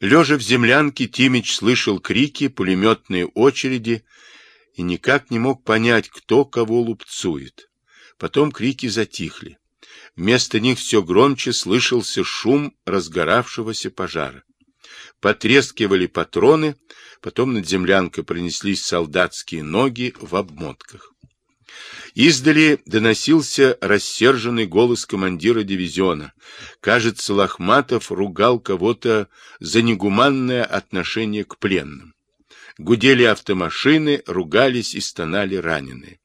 Лежа в землянке, Тимич слышал крики, пулеметные очереди и никак не мог понять, кто кого лупцует. Потом крики затихли. Вместо них все громче слышался шум разгоравшегося пожара. Потрескивали патроны, потом над землянкой пронеслись солдатские ноги в обмотках. Издали доносился рассерженный голос командира дивизиона. Кажется, Лохматов ругал кого-то за негуманное отношение к пленным. Гудели автомашины, ругались и стонали раненые.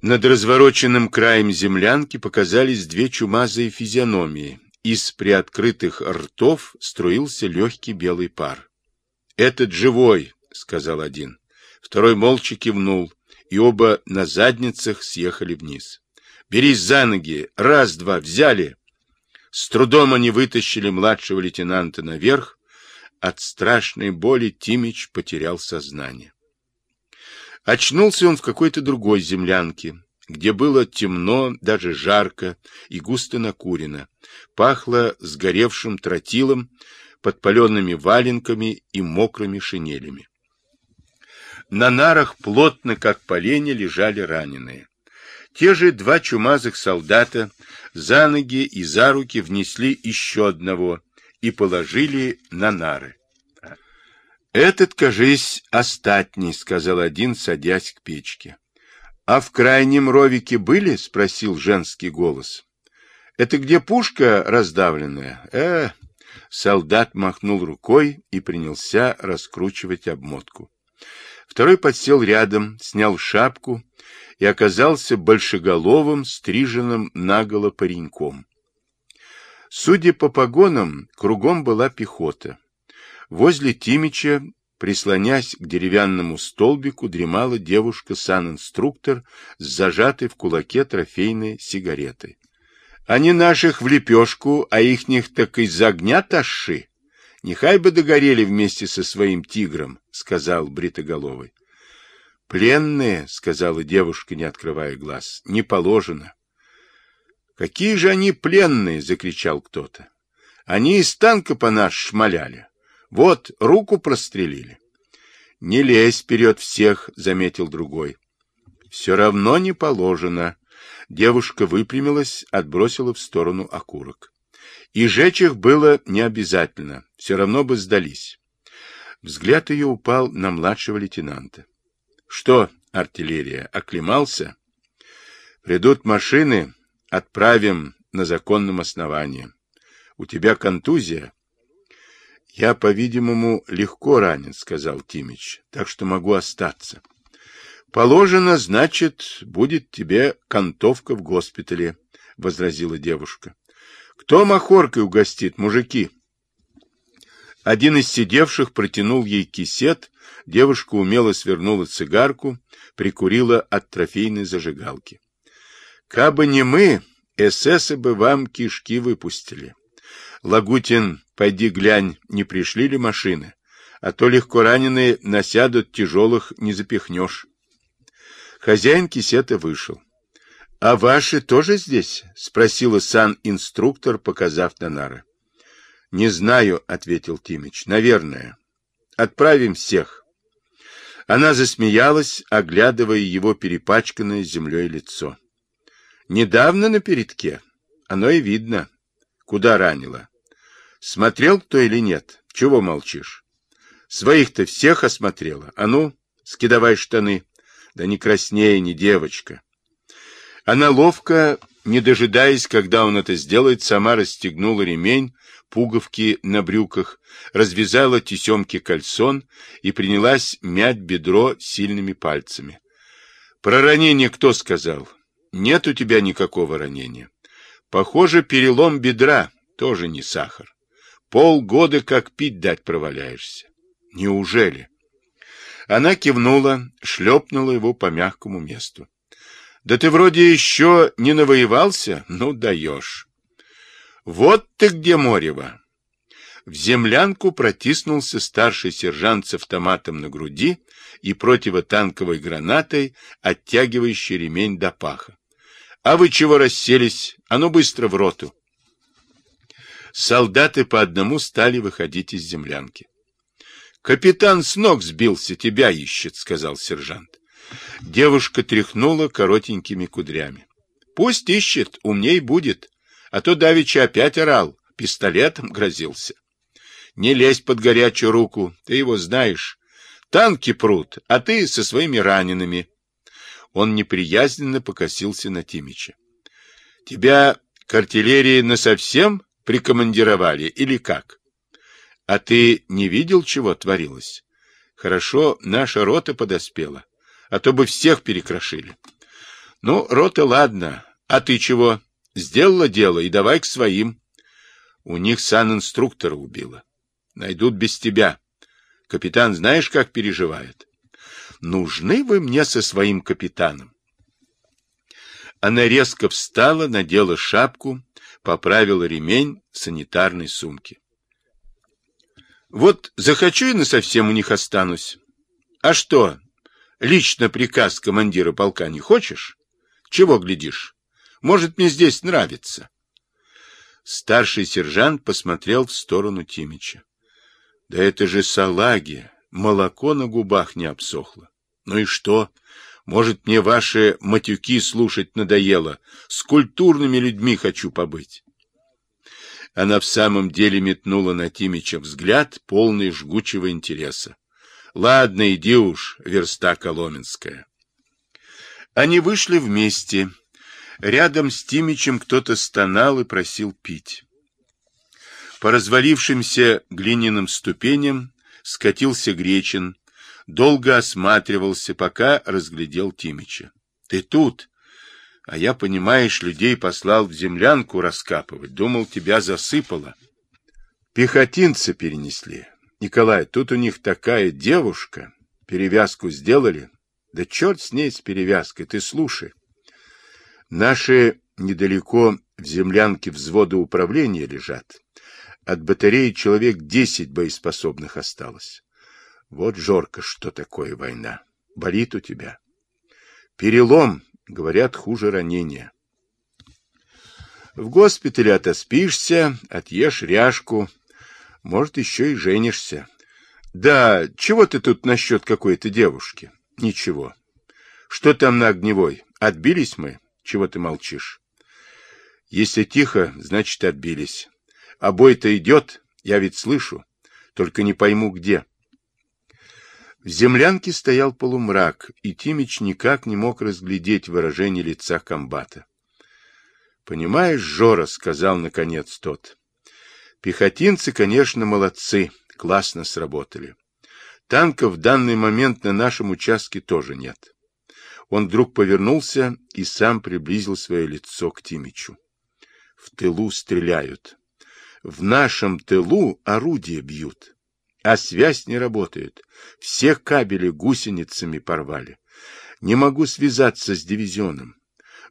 Над развороченным краем землянки показались две чумазые физиономии. Из приоткрытых ртов струился легкий белый пар. — Этот живой, — сказал один. Второй молча кивнул, и оба на задницах съехали вниз. — Берись за ноги! Раз-два! Взяли! С трудом они вытащили младшего лейтенанта наверх. От страшной боли Тимич потерял сознание. Очнулся он в какой-то другой землянке, где было темно, даже жарко и густо накурено. Пахло сгоревшим тротилом, подпаленными валенками и мокрыми шинелями. На нарах плотно, как поленья, лежали раненые. Те же два чумазых солдата за ноги и за руки внесли еще одного и положили на нары. «Этот, кажись, остатний», — сказал один, садясь к печке. «А в крайнем ровике были?» — спросил женский голос. «Это где пушка раздавленная?» «Э...» Солдат махнул рукой и принялся раскручивать обмотку. Второй подсел рядом, снял шапку и оказался большеголовым, стриженным наголо пареньком. Судя по погонам, кругом была пехота. Возле Тимича, прислонясь к деревянному столбику, дремала девушка-санинструктор с зажатой в кулаке трофейной сигаретой. Они наших в лепешку, а ихних так из огня таши. Нехай бы догорели вместе со своим тигром, — сказал Бритоголовый. — Пленные, — сказала девушка, не открывая глаз, — не положено. — Какие же они пленные, — закричал кто-то. — Они из танка по нас шмаляли. Вот, руку прострелили. Не лезь вперед всех, заметил другой. Все равно не положено. Девушка выпрямилась, отбросила в сторону окурок. И жечь их было не обязательно, все равно бы сдались. Взгляд ее упал на младшего лейтенанта. — Что, артиллерия, оклемался? — Придут машины, отправим на законном основании. У тебя контузия? — Я, по-видимому, легко ранен, — сказал Тимич, — так что могу остаться. — Положено, значит, будет тебе кантовка в госпитале, — возразила девушка. — Кто махоркой угостит, мужики? Один из сидевших протянул ей кисет, девушка умело свернула цигарку, прикурила от трофейной зажигалки. — Кабы не мы, эсэсы бы вам кишки выпустили. Лагутин, пойди глянь, не пришли ли машины, а то легко раненые насядут, тяжелых не запихнешь. Хозяин кисета вышел. — А ваши тоже здесь? — спросила сан-инструктор, показав на нары. — Не знаю, — ответил Тимич. — Наверное. Отправим всех. Она засмеялась, оглядывая его перепачканное землей лицо. — Недавно на передке. Оно и видно. Куда ранило? Смотрел кто или нет? Чего молчишь? Своих-то всех осмотрела. А ну, скидывай штаны. Да не краснее, не девочка. Она ловко, не дожидаясь, когда он это сделает, сама расстегнула ремень, пуговки на брюках, развязала тесемки кальсон и принялась мять бедро сильными пальцами. Про ранение кто сказал? Нет у тебя никакого ранения. Похоже, перелом бедра, тоже не сахар. Полгода как пить дать проваляешься. Неужели? Она кивнула, шлепнула его по мягкому месту. Да ты вроде еще не навоевался? Ну, даешь. Вот ты где, Морева! В землянку протиснулся старший сержант с автоматом на груди и противотанковой гранатой, оттягивающий ремень до паха. — А вы чего расселись? А ну быстро в роту! солдаты по одному стали выходить из землянки. «Капитан с ног сбился, тебя ищет», — сказал сержант. Девушка тряхнула коротенькими кудрями. «Пусть ищет, умней будет, а то давеча опять орал, пистолетом грозился. Не лезь под горячую руку, ты его знаешь. Танки прут, а ты со своими ранеными». Он неприязненно покосился на Тимича. «Тебя к артиллерии насовсем прикомандировали или как?» А ты не видел, чего творилось? Хорошо, наша рота подоспела, а то бы всех перекрошили. Ну, рота, ладно. А ты чего? Сделала дело и давай к своим. У них сан-инструктора убила. Найдут без тебя. Капитан знаешь, как переживает? Нужны вы мне со своим капитаном? Она резко встала, надела шапку, поправила ремень санитарной сумки. Вот захочу и насовсем у них останусь. А что, лично приказ командира полка не хочешь? Чего глядишь? Может, мне здесь нравится. Старший сержант посмотрел в сторону Тимича. Да это же салаги, молоко на губах не обсохло. Ну и что? Может, мне ваши матюки слушать надоело? С культурными людьми хочу побыть. Она в самом деле метнула на Тимича взгляд, полный жгучего интереса. «Ладно, иди уж, верста Коломенская». Они вышли вместе. Рядом с Тимичем кто-то стонал и просил пить. По развалившимся глиняным ступеням скатился Гречин, долго осматривался, пока разглядел Тимича. — Ты тут? А я, понимаешь, людей послал в землянку раскапывать. Думал, тебя засыпало. Пехотинцы перенесли. Николай, тут у них такая девушка. Перевязку сделали. Да черт с ней, с перевязкой, ты слушай. Наши недалеко в землянке взвода управления лежат. От батареи человек десять боеспособных осталось. Вот, Жорка, что такое война. Болит у тебя. Перелом Говорят, хуже ранения. В госпитале отоспишься, отъешь ряжку, может, еще и женишься. Да, чего ты тут насчет какой-то девушки? Ничего. Что там на огневой? Отбились мы? Чего ты молчишь? Если тихо, значит, отбились. А бой-то идет, я ведь слышу, только не пойму где. В землянке стоял полумрак, и Тимич никак не мог разглядеть выражение лица комбата. — Понимаешь, Жора, — сказал наконец тот, — пехотинцы, конечно, молодцы, классно сработали. Танков в данный момент на нашем участке тоже нет. Он вдруг повернулся и сам приблизил свое лицо к Тимичу. В тылу стреляют. В нашем тылу орудия бьют. А связь не работает. Все кабели гусеницами порвали. Не могу связаться с дивизионом.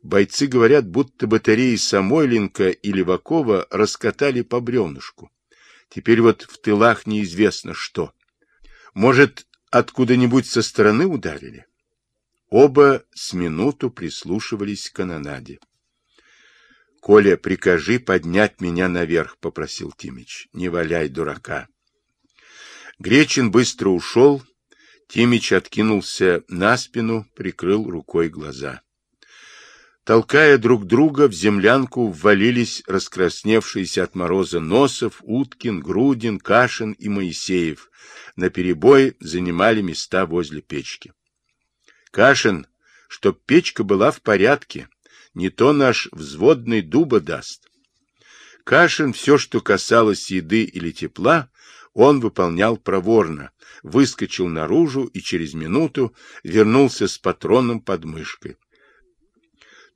Бойцы говорят, будто батареи Самойленко и Левакова раскатали по бревнышку. Теперь вот в тылах неизвестно что. Может, откуда-нибудь со стороны ударили? Оба с минуту прислушивались к канонаде. — Коля, прикажи поднять меня наверх, — попросил Тимич. — Не валяй дурака. Гречин быстро ушел, Тимич откинулся на спину, прикрыл рукой глаза. Толкая друг друга, в землянку ввалились раскрасневшиеся от мороза Носов, Уткин, Грудин, Кашин и Моисеев. На перебой занимали места возле печки. Кашин, чтоб печка была в порядке, не то наш взводный дуба даст. Кашин все, что касалось еды или тепла, он выполнял проворно, выскочил наружу и через минуту вернулся с патроном под мышкой.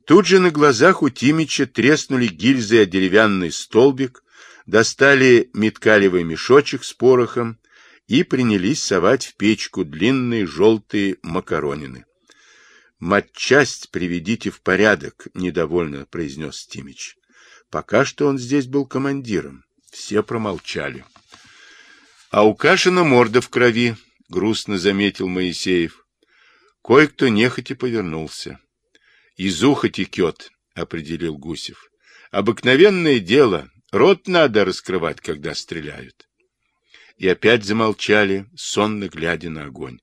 Тут же на глазах у Тимича треснули гильзы о деревянный столбик, достали меткалевый мешочек с порохом и принялись совать в печку длинные желтые макаронины. «Матчасть приведите в порядок», — недовольно произнес Тимич. Пока что он здесь был командиром. Все промолчали. А у Кашина морда в крови, грустно заметил Моисеев. Кое-кто нехотя повернулся. Из уха текет, определил Гусев. Обыкновенное дело, Рот надо раскрывать, когда стреляют. И опять замолчали, сонно глядя на огонь.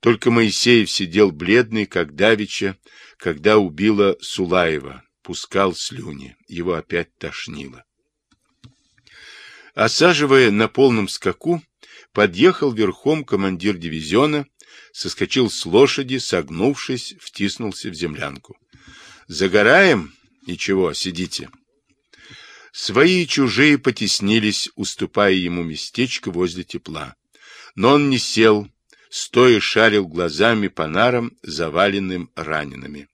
Только Моисеев сидел бледный, как давеча, когда убила Сулаева, пускал слюни. Его опять тошнило. Осаживая на полном скаку, подъехал верхом командир дивизиона, соскочил с лошади, согнувшись, втиснулся в землянку. «Загораем? Ничего, сидите». Свои и чужие потеснились, уступая ему местечко возле тепла. Но он не сел, стоя шарил глазами по нарам, заваленным ранеными.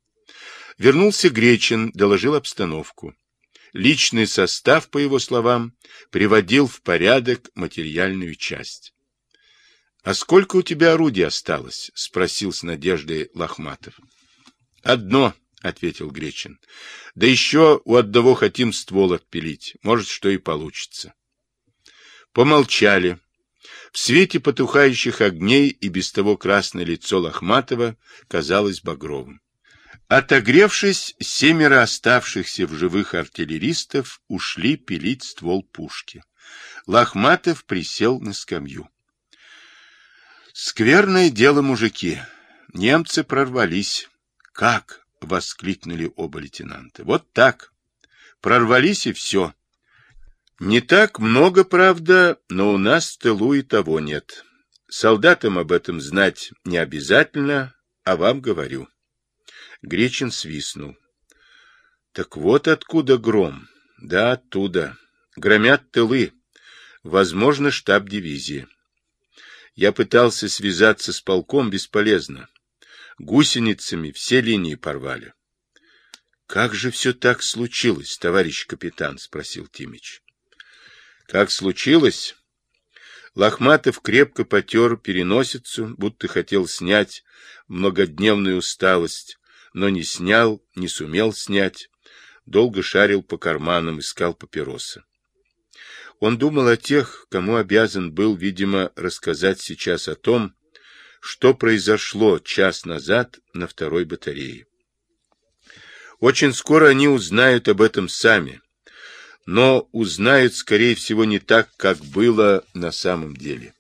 Вернулся Гречин, доложил обстановку. Личный состав, по его словам, приводил в порядок материальную часть. — А сколько у тебя орудий осталось? — спросил с надеждой Лохматов. — Одно, — ответил Гречин. — Да еще у одного хотим ствол отпилить. Может, что и получится. Помолчали. В свете потухающих огней и без того красное лицо Лохматова казалось багровым. Отогревшись, семеро оставшихся в живых артиллеристов ушли пилить ствол пушки. Лохматов присел на скамью. Скверное дело, мужики. Немцы прорвались. Как? — воскликнули оба лейтенанта. Вот так. Прорвались и все. Не так много, правда, но у нас в тылу и того нет. Солдатам об этом знать не обязательно, а вам говорю. Гречин свистнул. Так вот откуда гром. Да, оттуда. Громят тылы. Возможно, штаб дивизии. Я пытался связаться с полком бесполезно. Гусеницами все линии порвали. — Как же все так случилось, товарищ капитан? — спросил Тимич. — Как случилось? Лохматов крепко потер переносицу, будто хотел снять многодневную усталость, но не снял, не сумел снять, долго шарил по карманам, искал папиросы. Он думал о тех, кому обязан был, видимо, рассказать сейчас о том, что произошло час назад на второй батарее. Очень скоро они узнают об этом сами, но узнают, скорее всего, не так, как было на самом деле.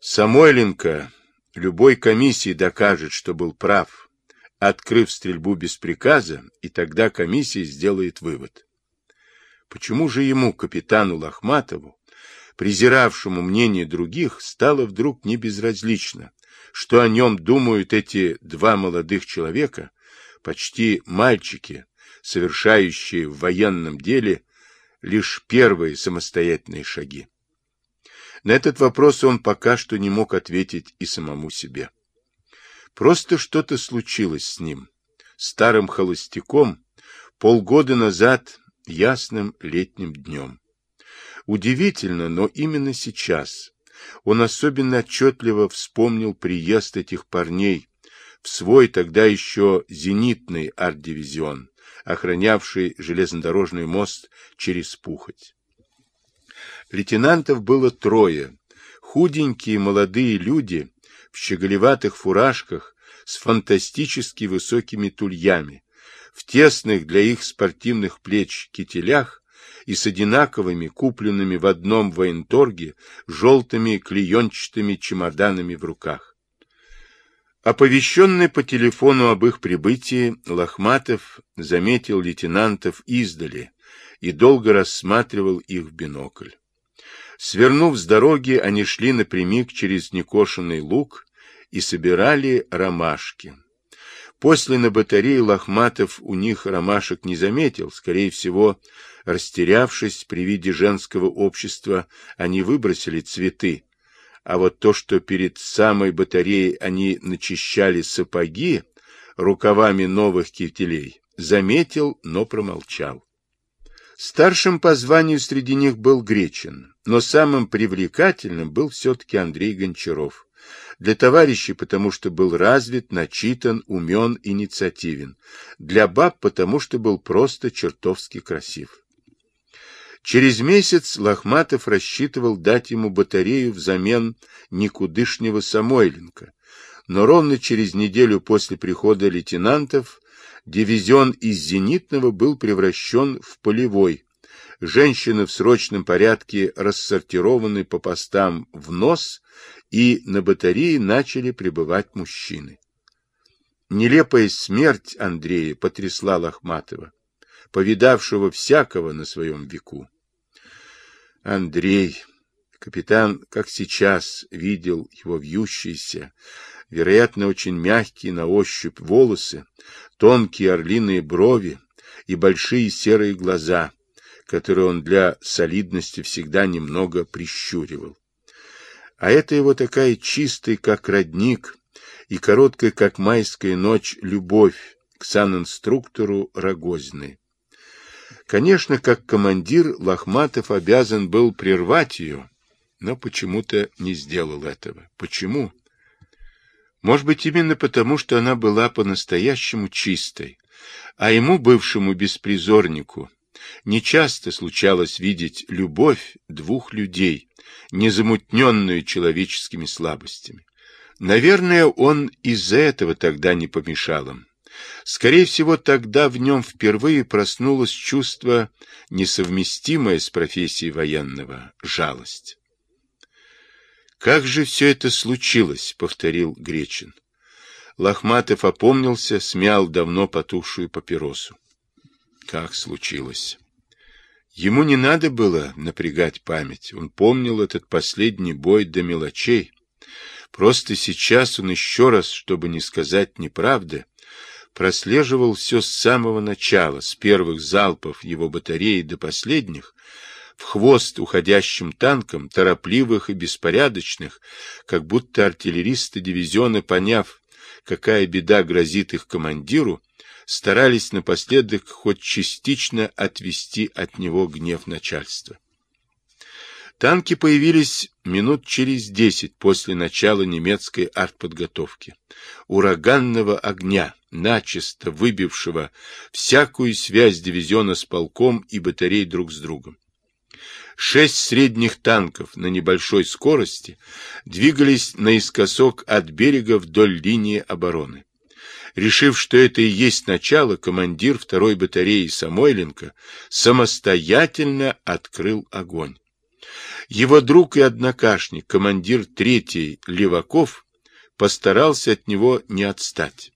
Самойленко любой комиссии докажет, что был прав, открыв стрельбу без приказа, и тогда комиссия сделает вывод. Почему же ему, капитану Лохматову, презиравшему мнение других, стало вдруг не безразлично, что о нем думают эти два молодых человека, почти мальчики, совершающие в военном деле лишь первые самостоятельные шаги? На этот вопрос он пока что не мог ответить и самому себе. Просто что-то случилось с ним, старым холостяком, полгода назад ясным летним днем. Удивительно, но именно сейчас он особенно отчетливо вспомнил приезд этих парней в свой тогда еще зенитный арт-дивизион, охранявший железнодорожный мост через Пухоть. Лейтенантов было трое, худенькие молодые люди в щеголеватых фуражках с фантастически высокими тульями, в тесных для их спортивных плеч кителях и с одинаковыми, купленными в одном военторге, желтыми клеенчатыми чемоданами в руках. Оповещенный по телефону об их прибытии, Лохматов заметил лейтенантов издали и долго рассматривал их в бинокль. Свернув с дороги, они шли напрямик через некошенный луг и собирали ромашки. После на батарее Лохматов у них ромашек не заметил, скорее всего, растерявшись при виде женского общества, они выбросили цветы, а вот то, что перед самой батареей они начищали сапоги рукавами новых кителей, заметил, но промолчал. Старшим по званию среди них был Гречин, но самым привлекательным был все-таки Андрей Гончаров. Для товарищей, потому что был развит, начитан, умен, инициативен. Для баб, потому что был просто чертовски красив. Через месяц Лохматов рассчитывал дать ему батарею взамен никудышнего Самойленко, но ровно через неделю после прихода лейтенантов дивизион из зенитного был превращен в полевой, женщины в срочном порядке рассортированы по постам в нос, и на батарее начали прибывать мужчины. Нелепая смерть Андрея потрясла Лохматова, повидавшего всякого на своем веку. Андрей, капитан, как сейчас, видел его вьющиеся, вероятно, очень мягкие на ощупь волосы, тонкие орлиные брови и большие серые глаза, которые он для солидности всегда немного прищуривал. А это его такая чистая, как родник, и короткая, как майская ночь, любовь к санинструктору Рогозиной. Конечно, как командир, Лохматов обязан был прервать ее, но почему-то не сделал этого. Почему? Может быть, именно потому, что она была по-настоящему чистой, а ему, бывшему беспризорнику, нечасто случалось видеть любовь двух людей, незамутненную человеческими слабостями. Наверное, он из-за этого тогда не помешал им. Скорее всего, тогда в нем впервые проснулось чувство, несовместимое с профессией военного – жалость. «Как же все это случилось?» — повторил Гречин. Лохматов опомнился, смял давно потухшую папиросу. «Как случилось?» Ему не надо было напрягать память. Он помнил этот последний бой до мелочей. Просто сейчас он еще раз, чтобы не сказать неправды, прослеживал все с самого начала, с первых залпов его батареи до последних, в хвост уходящим танкам, торопливых и беспорядочных, как будто артиллеристы дивизиона, поняв, какая беда грозит их командиру, старались напоследок хоть частично отвести от него гнев начальства. Танки появились минут через десять после начала немецкой артподготовки. Ураганного огня, начисто выбившего всякую связь дивизиона с полком и батарей друг с другом. Шесть средних танков на небольшой скорости двигались наискосок от берега вдоль линии обороны. Решив, что это и есть начало, командир второй батареи Самойленко самостоятельно открыл огонь. Его друг и однокашник, командир третий Леваков, постарался от него не отстать.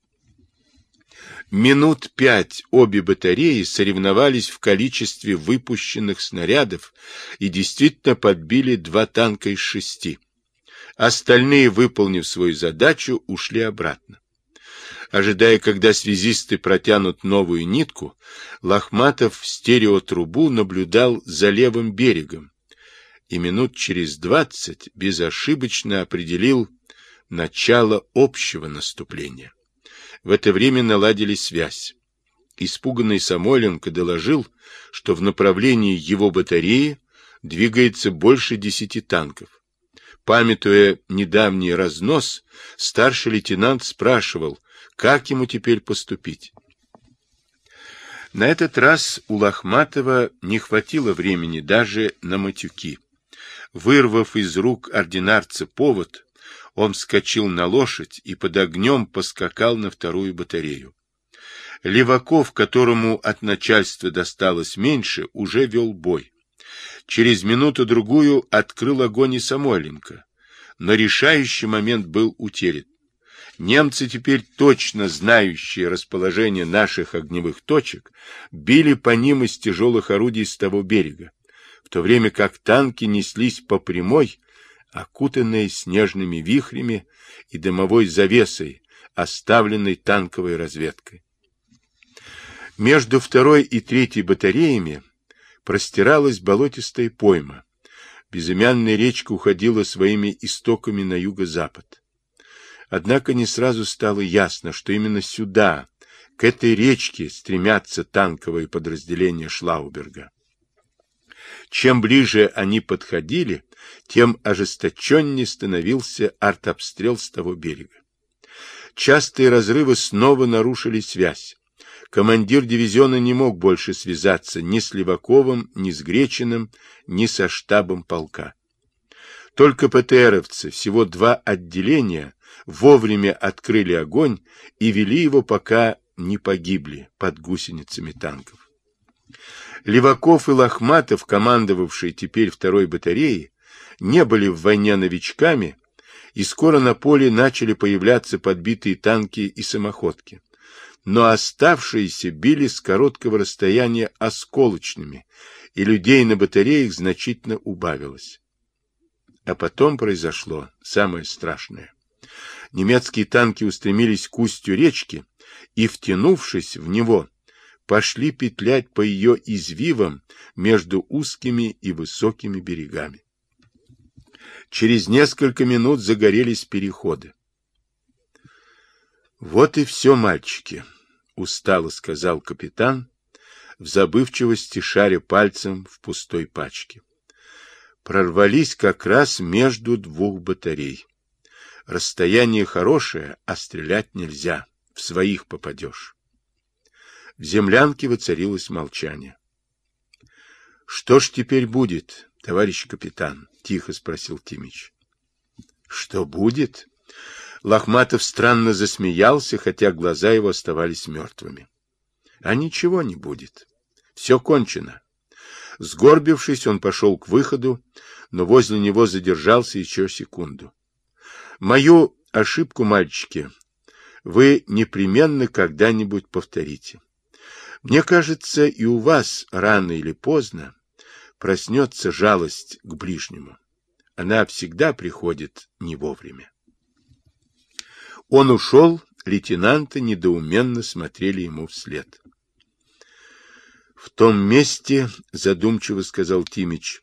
Минут пять обе батареи соревновались в количестве выпущенных снарядов и действительно подбили два танка из шести. Остальные, выполнив свою задачу, ушли обратно. Ожидая, когда связисты протянут новую нитку, Лохматов в стереотрубу наблюдал за левым берегом и минут через двадцать безошибочно определил начало общего наступления. В это время наладили связь. Испуганный Самойленко доложил, что в направлении его батареи двигается больше десяти танков. Памятуя недавний разнос, старший лейтенант спрашивал, как ему теперь поступить. На этот раз у Лохматова не хватило времени даже на матюки. Вырвав из рук ординарца повод, он вскочил на лошадь и под огнем поскакал на вторую батарею. Леваков, которому от начальства досталось меньше, уже вел бой. Через минуту-другую открыл огонь и Самойленко, но решающий момент был утерян. Немцы, теперь точно знающие расположение наших огневых точек, били по ним из тяжелых орудий с того берега, в то время как танки неслись по прямой, окутанные снежными вихрями и дымовой завесой, оставленной танковой разведкой. Между второй и третьей батареями простиралась болотистая пойма. Безымянная речка уходила своими истоками на юго-запад. Однако не сразу стало ясно, что именно сюда, к этой речке, стремятся танковые подразделения Шлауберга. Чем ближе они подходили, тем ожесточеннее становился артобстрел с того берега. Частые разрывы снова нарушили связь. Командир дивизиона не мог больше связаться ни с Леваковым, ни с Гречиным, ни со штабом полка. Только ПТРовцы, всего два отделения, вовремя открыли огонь и вели его, пока не погибли под гусеницами танков. Леваков и Лохматов, командовавшие теперь второй батареей, не были в войне новичками, и скоро на поле начали появляться подбитые танки и самоходки. Но оставшиеся били с короткого расстояния осколочными, и людей на батареях значительно убавилось. А потом произошло самое страшное. Немецкие танки устремились к устью речки и, втянувшись в него, пошли петлять по ее извивам между узкими и высокими берегами. Через несколько минут загорелись переходы. «Вот и все, мальчики», — устало сказал капитан, в забывчивости шаря пальцем в пустой пачке. Прорвались как раз между двух батарей. Расстояние хорошее, а стрелять нельзя, в своих попадешь. В землянке воцарилось молчание. — Что ж теперь будет, товарищ капитан? — тихо спросил Тимич. — Что будет? Лохматов странно засмеялся, хотя глаза его оставались мертвыми. — А ничего не будет. Все кончено. Сгорбившись, он пошел к выходу, но возле него задержался еще секунду. — Мою ошибку, мальчики, вы непременно когда-нибудь повторите. Мне кажется, и у вас рано или поздно проснется жалость к ближнему. Она всегда приходит не вовремя. Он ушел, лейтенанты недоуменно смотрели ему вслед. В том месте, задумчиво сказал Тимич,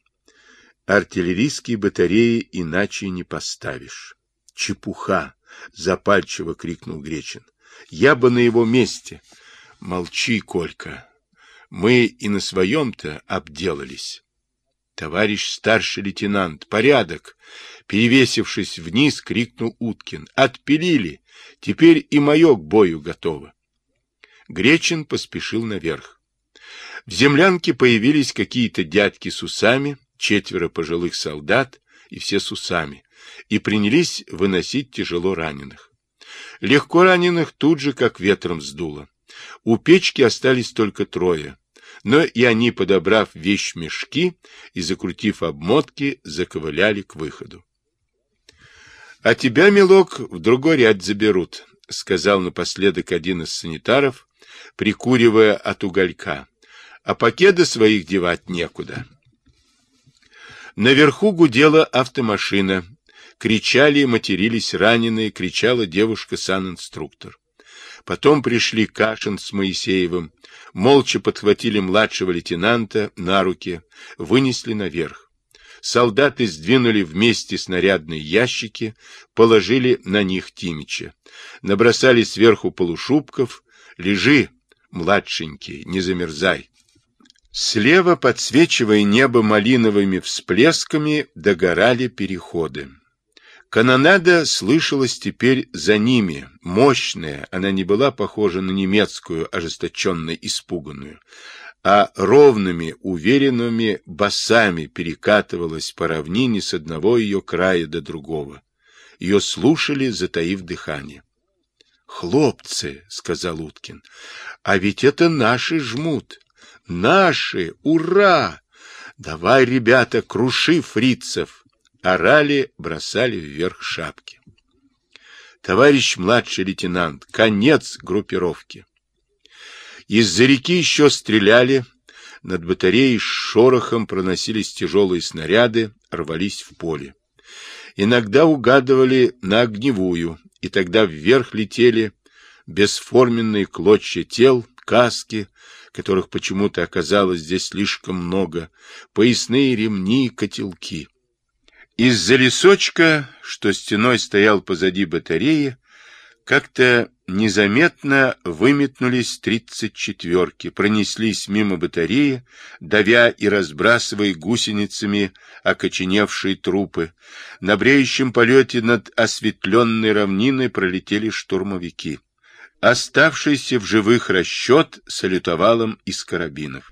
артиллерийские батареи иначе не поставишь. Чепуха! Запальчиво крикнул Гречин. Я бы на его месте. Молчи, Колька. Мы и на своем-то обделались. Товарищ старший лейтенант, порядок! Перевесившись вниз, крикнул Уткин. Отпилили! Теперь и мое к бою готово. Гречин поспешил наверх. В землянке появились какие-то дядьки с усами, четверо пожилых солдат и все с усами и принялись выносить тяжело раненых. Легко раненых тут же как ветром сдуло. У печки остались только трое, но и они, подобрав вещмешки и закрутив обмотки, заковыляли к выходу. — А тебя, милок, в другой ряд заберут, — сказал напоследок один из санитаров, прикуривая от уголька. — А пакеты своих девать некуда. Наверху гудела автомашина, Кричали и матерились раненые, кричала девушка-санинструктор. Потом пришли Кашин с Моисеевым, молча подхватили младшего лейтенанта на руки, вынесли наверх. Солдаты сдвинули вместе снарядные ящики, положили на них Тимича. Набросали сверху полушубков. «Лежи, младшенький, не замерзай». Слева, подсвечивая небо малиновыми всплесками, догорали переходы. Канонада слышалась теперь за ними, мощная, она не была похожа на немецкую, ожесточенно испуганную, а ровными, уверенными басами перекатывалась по равнине с одного ее края до другого. Ее слушали, затаив дыхание. «Хлопцы», — сказал Уткин, — «а ведь это наши жмут. Наши! Ура! Давай, ребята, круши фрицев!» орали, бросали вверх шапки. Товарищ младший лейтенант, конец группировки. Из-за реки еще стреляли, над батареей с шорохом проносились тяжелые снаряды, рвались в поле. Иногда угадывали на огневую, и тогда вверх летели бесформенные клочья тел, каски, которых почему-то оказалось здесь слишком много, поясные ремни, котелки. Из-за лесочка, что стеной стоял позади батареи, как-то незаметно выметнулись тридцать четверки, пронеслись мимо батареи, давя и разбрасывая гусеницами окоченевшие трупы. На бреющем полете над осветленной равниной пролетели штурмовики. Оставшийся в живых расчет салютовал им из карабинов.